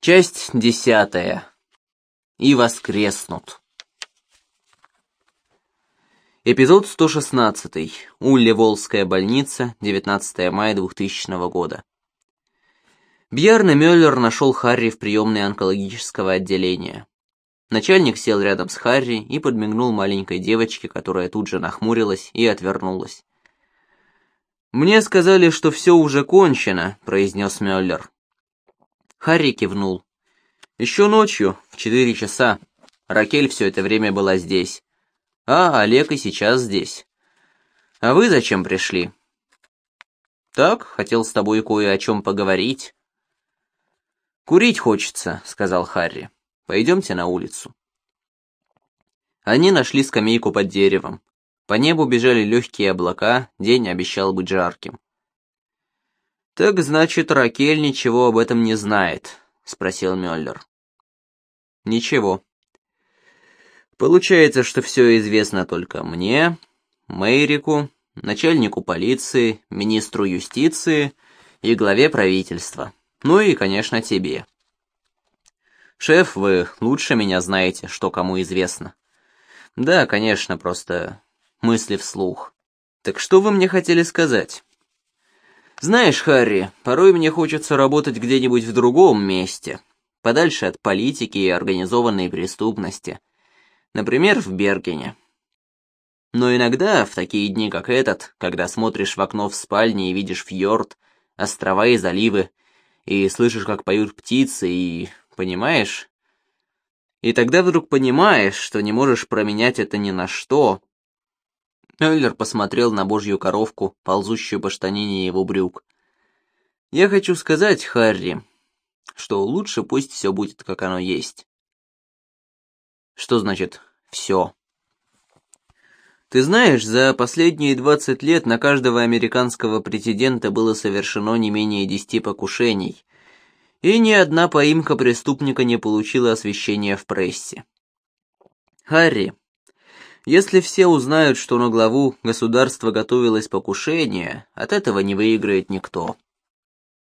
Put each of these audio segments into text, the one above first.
Часть десятая. И воскреснут. Эпизод 116. Улле-Волская больница, 19 мая 2000 года. Бьярн Мюллер нашел Харри в приемной онкологического отделения. Начальник сел рядом с Харри и подмигнул маленькой девочке, которая тут же нахмурилась и отвернулась. «Мне сказали, что все уже кончено», — произнес Мюллер. Харри кивнул. Еще ночью, в четыре часа, Ракель все это время была здесь. А Олег и сейчас здесь. А вы зачем пришли? Так, хотел с тобой кое о чем поговорить. Курить хочется, сказал Харри. Пойдемте на улицу. Они нашли скамейку под деревом. По небу бежали легкие облака, день обещал быть жарким. «Так значит, Ракель ничего об этом не знает», — спросил Мюллер. «Ничего. Получается, что все известно только мне, Мэрику, начальнику полиции, министру юстиции и главе правительства. Ну и, конечно, тебе. Шеф, вы лучше меня знаете, что кому известно. Да, конечно, просто мысли вслух. Так что вы мне хотели сказать?» Знаешь, Харри, порой мне хочется работать где-нибудь в другом месте, подальше от политики и организованной преступности. Например, в Бергене. Но иногда, в такие дни, как этот, когда смотришь в окно в спальне и видишь фьорд, острова и заливы, и слышишь, как поют птицы, и... понимаешь? И тогда вдруг понимаешь, что не можешь променять это ни на что, Эллер посмотрел на божью коровку, ползущую по штанине его брюк. «Я хочу сказать, Харри, что лучше пусть все будет, как оно есть». «Что значит «все»?» Ты знаешь, за последние 20 лет на каждого американского президента было совершено не менее 10 покушений, и ни одна поимка преступника не получила освещения в прессе. Харри, если все узнают, что на главу государства готовилось покушение, от этого не выиграет никто.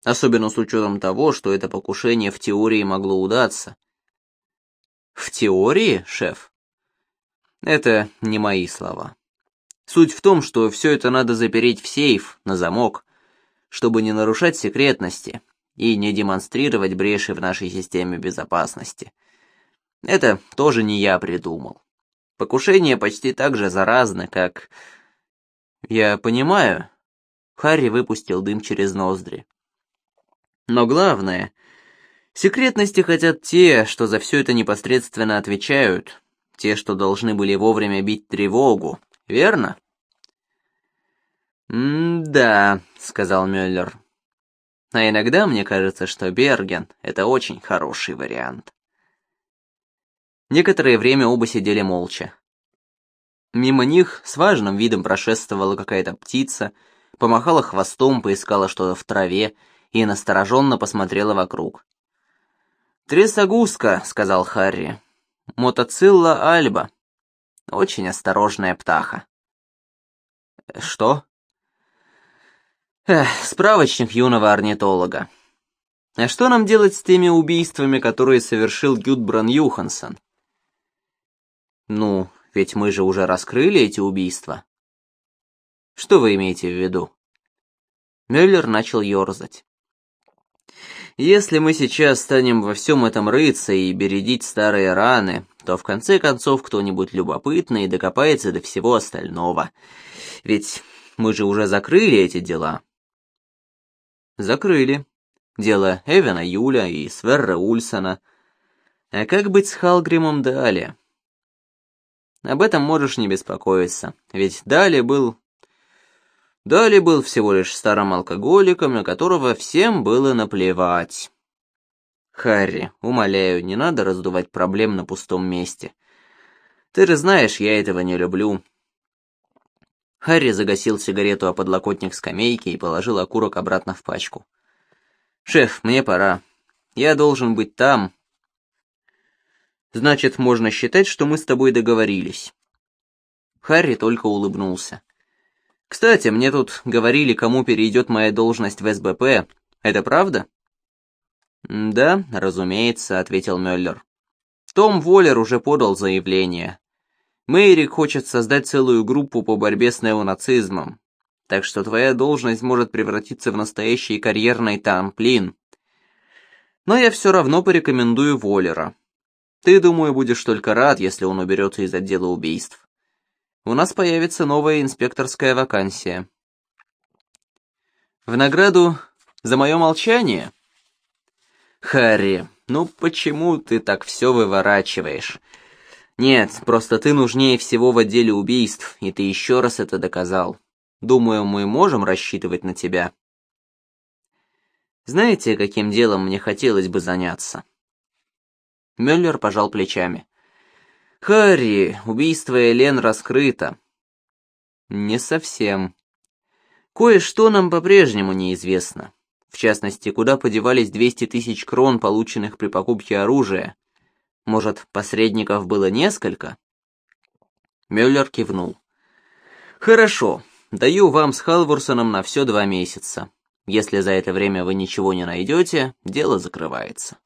Особенно с учетом того, что это покушение в теории могло удаться. В теории, шеф? Это не мои слова. Суть в том, что все это надо запереть в сейф, на замок, чтобы не нарушать секретности и не демонстрировать бреши в нашей системе безопасности. Это тоже не я придумал. Покушение почти так же заразно, как... Я понимаю. Харри выпустил дым через ноздри. Но главное, секретности хотят те, что за все это непосредственно отвечают, те, что должны были вовремя бить тревогу, верно? «М-да», — сказал Мюллер. «А иногда мне кажется, что Берген — это очень хороший вариант». Некоторое время оба сидели молча. Мимо них с важным видом прошествовала какая-то птица, помахала хвостом, поискала что-то в траве и настороженно посмотрела вокруг. «Трясогузка», — сказал Харри. «Мотоцилла альба. Очень осторожная птаха». «Что?» Эх, справочник юного орнитолога. А что нам делать с теми убийствами, которые совершил Гюдбран Юхансон? Ну, ведь мы же уже раскрыли эти убийства. Что вы имеете в виду? Мюллер начал ерзать. Если мы сейчас станем во всем этом рыться и бередить старые раны, то в конце концов кто-нибудь любопытный докопается до всего остального. Ведь мы же уже закрыли эти дела. Закрыли. Дело Эвена Юля и Сверра Ульсона. А как быть с Халгримом далее? Об этом можешь не беспокоиться, ведь Дали был... Дали был всего лишь старым алкоголиком, на которого всем было наплевать. Харри, умоляю, не надо раздувать проблем на пустом месте. Ты же знаешь, я этого не люблю. Харри загасил сигарету о подлокотник скамейки и положил окурок обратно в пачку. «Шеф, мне пора. Я должен быть там, Значит, можно считать, что мы с тобой договорились. Харри только улыбнулся. Кстати, мне тут говорили, кому перейдет моя должность в СБП. Это правда? «Да, разумеется», — ответил Мюллер. «Том Воллер уже подал заявление. Мэйрик хочет создать целую группу по борьбе с неонацизмом, так что твоя должность может превратиться в настоящий карьерный тамплин. Но я все равно порекомендую Воллера. Ты, думаю, будешь только рад, если он уберется из отдела убийств. У нас появится новая инспекторская вакансия. В награду за мое молчание? Харри, ну почему ты так все выворачиваешь? Нет, просто ты нужнее всего в отделе убийств, и ты еще раз это доказал. Думаю, мы можем рассчитывать на тебя. Знаете, каким делом мне хотелось бы заняться? Мюллер пожал плечами. Харри, убийство Элен раскрыто. Не совсем. Кое-что нам по-прежнему неизвестно. В частности, куда подевались 200 тысяч крон, полученных при покупке оружия. Может, посредников было несколько? Мюллер кивнул. Хорошо, даю вам с Халворсоном на все два месяца. Если за это время вы ничего не найдете, дело закрывается.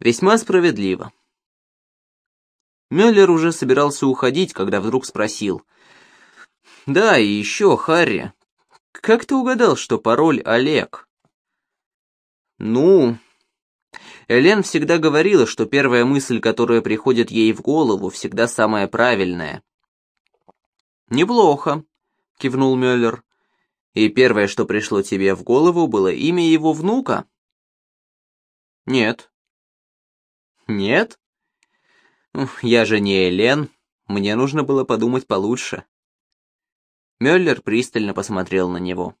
Весьма справедливо. Мюллер уже собирался уходить, когда вдруг спросил. «Да, и еще, Харри, как ты угадал, что пароль Олег?» «Ну...» Элен всегда говорила, что первая мысль, которая приходит ей в голову, всегда самая правильная. «Неплохо», — кивнул Мюллер. «И первое, что пришло тебе в голову, было имя его внука?» «Нет». «Нет?» «Я же не Элен, мне нужно было подумать получше». Мюллер пристально посмотрел на него.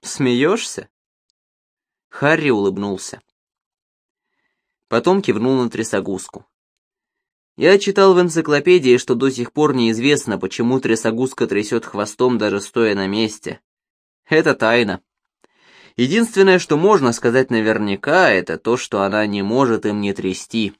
«Смеешься?» Харри улыбнулся. Потом кивнул на трясогузку. Я читал в энциклопедии, что до сих пор неизвестно, почему трясогузка трясет хвостом, даже стоя на месте. Это тайна. Единственное, что можно сказать наверняка, это то, что она не может им не трясти.